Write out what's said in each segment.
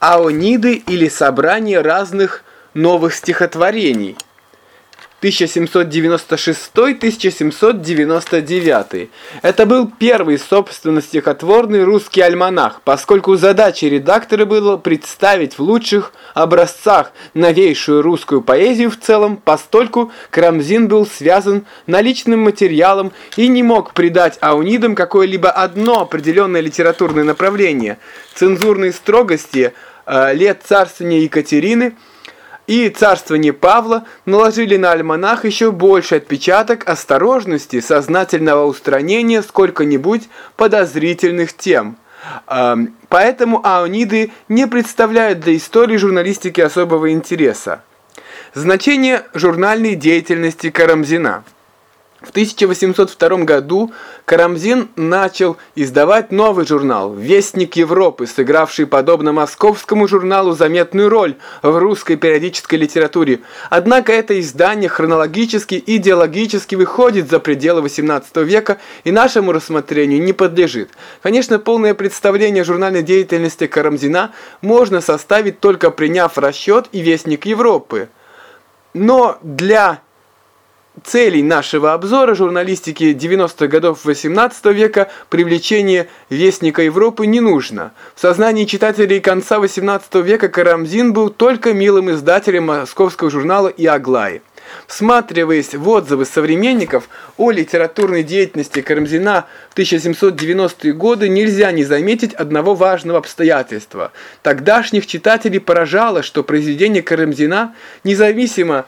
Аониды или собрание разных новых стихотворений – 1796-1799. Это был первый, собственно, стихотворный русский альманах, поскольку задачей редактора было представить в лучших образцах новейшую русскую поэзию в целом, постольку Карамзин был связан наличным материалом и не мог придать аунидам какое-либо одно определенное литературное направление. Цензурные строгости э, лет царствования Екатерины – и царствование Павла наложили на альманах еще больше отпечаток осторожности, сознательного устранения сколько-нибудь подозрительных тем. Поэтому аониды не представляют для истории журналистики особого интереса. Значение журнальной деятельности Карамзина – в 1802 году Карамзин начал издавать новый журнал «Вестник Европы», сыгравший подобно московскому журналу заметную роль в русской периодической литературе. Однако это издание хронологически и идеологически выходит за пределы XVIII века и нашему рассмотрению не подлежит. Конечно, полное представление журнальной деятельности Карамзина можно составить только приняв расчет и «Вестник Европы». Но для целей нашего обзора журналистики 90-х годов 18 века привлечение Вестника Европы не нужно. В сознании читателей конца 18 века Карамзин был только милым издателем московского журнала и Аглаи. Всматриваясь в отзывы современников о литературной деятельности Карамзина в 1790-е годы, нельзя не заметить одного важного обстоятельства. Тогдашних читателей поражало, что произведения Карамзина, независимо от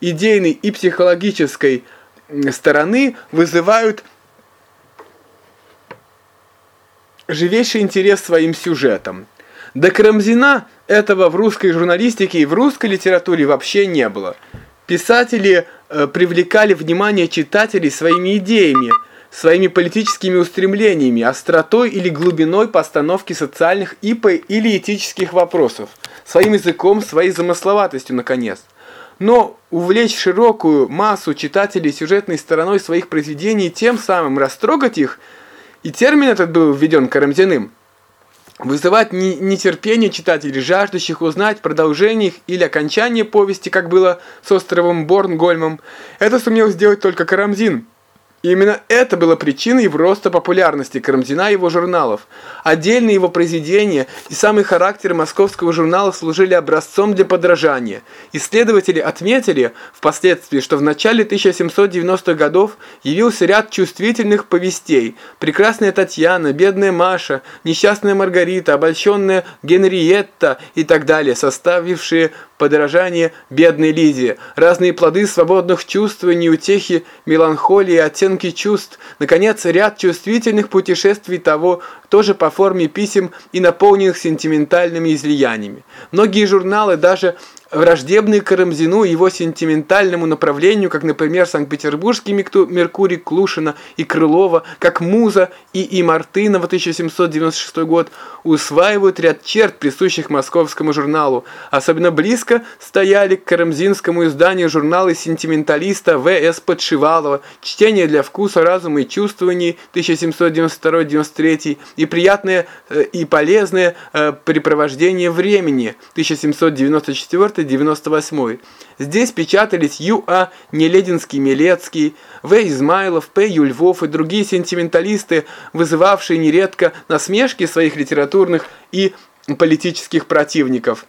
идейной и психологической стороны вызывают живейший интерес своим сюжетом. До Карамзина этого в русской журналистике и в русской литературе вообще не было. Писатели э, привлекали внимание читателей своими идеями, своими политическими устремлениями, остротой или глубиной постановки социальных и или этических вопросов, своим языком, своей замысловатостью, наконец но увлечь широкую массу читателей сюжетной стороной своих произведений, тем самым растрогать их, и термин этот был введен Карамзиным, вызывать нетерпение читателей, жаждущих узнать продолжение их или окончание повести, как было с островом Борнгольмом. Это сумел сделать только Карамзин. И именно это было причиной роста популярности Карамзина и его журналов. Отдельные его произведения и самый характер московского журнала служили образцом для подражания. Исследователи отметили впоследствии, что в начале 1790-х годов явился ряд чувствительных повестей. «Прекрасная Татьяна», «Бедная Маша», «Несчастная Маргарита», «Обольщенная Генриетта» и так далее, составившие подражание бедной Лидии, разные плоды свободных чувствований, утехи, меланхолии, оттенки чувств, наконец, ряд чувствительных путешествий того, тоже по форме писем и наполненных сентиментальными излияниями. Многие журналы даже враждебные Карамзину и его сентиментальному направлению, как, например, Санкт-Петербургский Меркурий Клушина и Крылова, как Муза и И. Мартынова 1796 год, усваивают ряд черт, присущих московскому журналу. Особенно близко стояли к карамзинскому изданию журналы сентименталиста В.С. Подшивалова «Чтение для вкуса, разума и чувствований» 1792-93 и приятное э, и полезное э, препровождение времени 1794-98. Здесь печатались Ю.А. Нелединский-Милецкий, В. Измайлов, П. Юльвов и другие сентименталисты, вызывавшие нередко насмешки своих литературных и политических противников.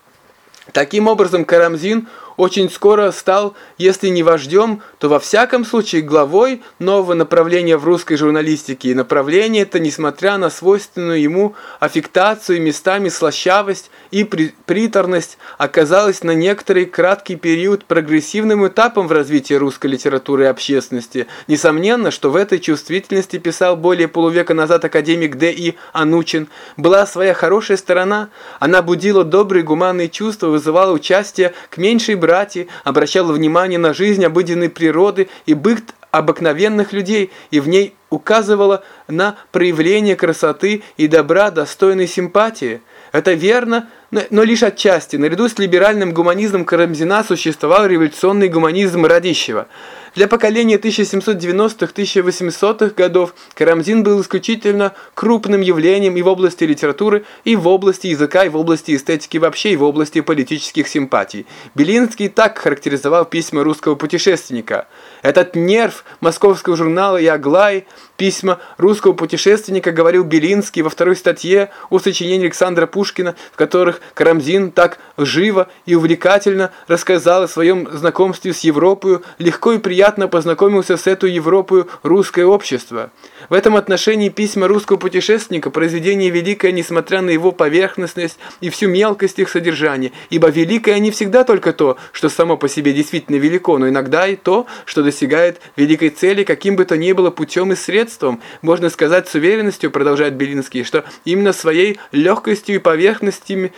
Таким образом, Карамзин – очень скоро стал, если не вождем, то во всяком случае главой нового направления в русской журналистике. И направление это, несмотря на свойственную ему аффектацию, местами слащавость и приторность, оказалось на некоторый краткий период прогрессивным этапом в развитии русской литературы и общественности. Несомненно, что в этой чувствительности писал более полувека назад академик Д. И. Анучин. Была своя хорошая сторона, она будила добрые гуманные чувства, вызывала участие к меньшей братья, обращала внимание на жизнь обыденной природы и быт обыкновенных людей, и в ней указывала на проявление красоты и добра, достойной симпатии. Это верно но, лишь отчасти. Наряду с либеральным гуманизмом Карамзина существовал революционный гуманизм Радищева. Для поколения 1790-1800-х годов Карамзин был исключительно крупным явлением и в области литературы, и в области языка, и в области эстетики вообще, и в области политических симпатий. Белинский так характеризовал письма русского путешественника. Этот нерв московского журнала и Аглай, письма русского путешественника, говорил Белинский во второй статье о сочинении Александра Пушкина, в которых Карамзин так живо и увлекательно рассказал о своем знакомстве с Европой, легко и приятно приятно познакомился с этой Европой русское общество. В этом отношении письма русского путешественника произведение великое, несмотря на его поверхностность и всю мелкость их содержания, ибо великое не всегда только то, что само по себе действительно велико, но иногда и то, что достигает великой цели, каким бы то ни было путем и средством. Можно сказать с уверенностью, продолжает Белинский, что именно своей легкостью и поверхностью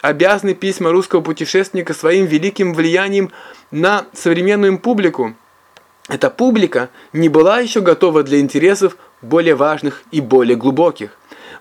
обязаны письма русского путешественника своим великим влиянием на современную публику. Эта публика не была еще готова для интересов более важных и более глубоких.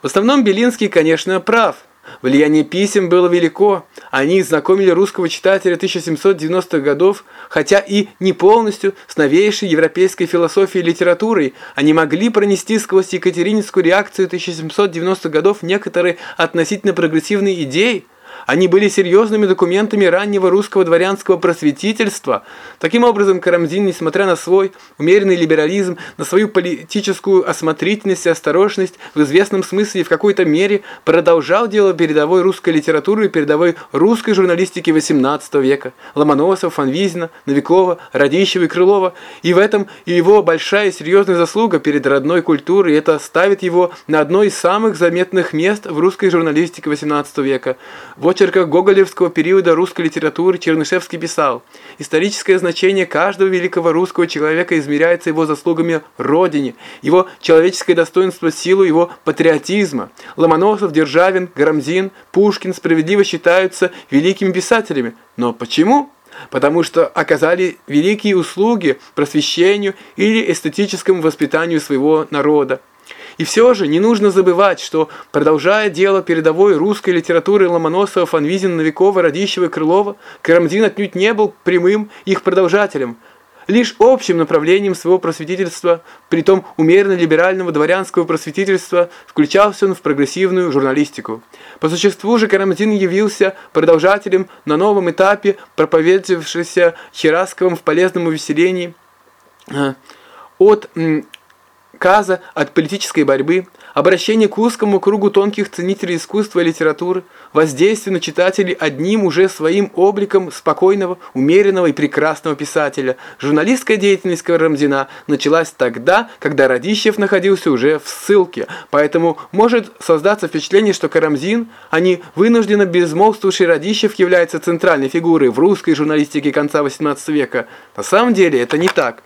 В основном Белинский, конечно, прав. Влияние писем было велико. Они знакомили русского читателя 1790-х годов, хотя и не полностью, с новейшей европейской философией и литературой. Они могли пронести сквозь екатерининскую реакцию 1790-х годов некоторые относительно прогрессивные идеи, они были серьезными документами раннего русского дворянского просветительства. Таким образом, Карамзин, несмотря на свой умеренный либерализм, на свою политическую осмотрительность и осторожность, в известном смысле и в какой-то мере продолжал дело передовой русской литературы и передовой русской журналистики XVIII века. Ломоносов, Фанвизина, Новикова, Радищева и Крылова. И в этом и его большая и серьезная заслуга перед родной культурой, и это ставит его на одно из самых заметных мест в русской журналистике XVIII века. Вот очерках гоголевского периода русской литературы Чернышевский писал «Историческое значение каждого великого русского человека измеряется его заслугами Родине, его человеческое достоинство силу его патриотизма. Ломоносов, Державин, Гарамзин, Пушкин справедливо считаются великими писателями. Но почему?» потому что оказали великие услуги просвещению или эстетическому воспитанию своего народа. И все же не нужно забывать, что, продолжая дело передовой русской литературы Ломоносова, Фанвизина, Новикова, Радищева и Крылова, Карамзин отнюдь не был прямым их продолжателем. Лишь общим направлением своего просветительства, притом умеренно-либерального дворянского просветительства, включался он в прогрессивную журналистику. По существу же Карамзин явился продолжателем на новом этапе, проповедовавшийся Херасковым в полезном увеселении э, от отказа от политической борьбы, обращение к узкому кругу тонких ценителей искусства и литературы, воздействие на читателей одним уже своим обликом спокойного, умеренного и прекрасного писателя. Журналистская деятельность Карамзина началась тогда, когда Радищев находился уже в ссылке, поэтому может создаться впечатление, что Карамзин, а не вынужденно безмолвствовавший Радищев является центральной фигурой в русской журналистике конца XVIII века. На самом деле это не так.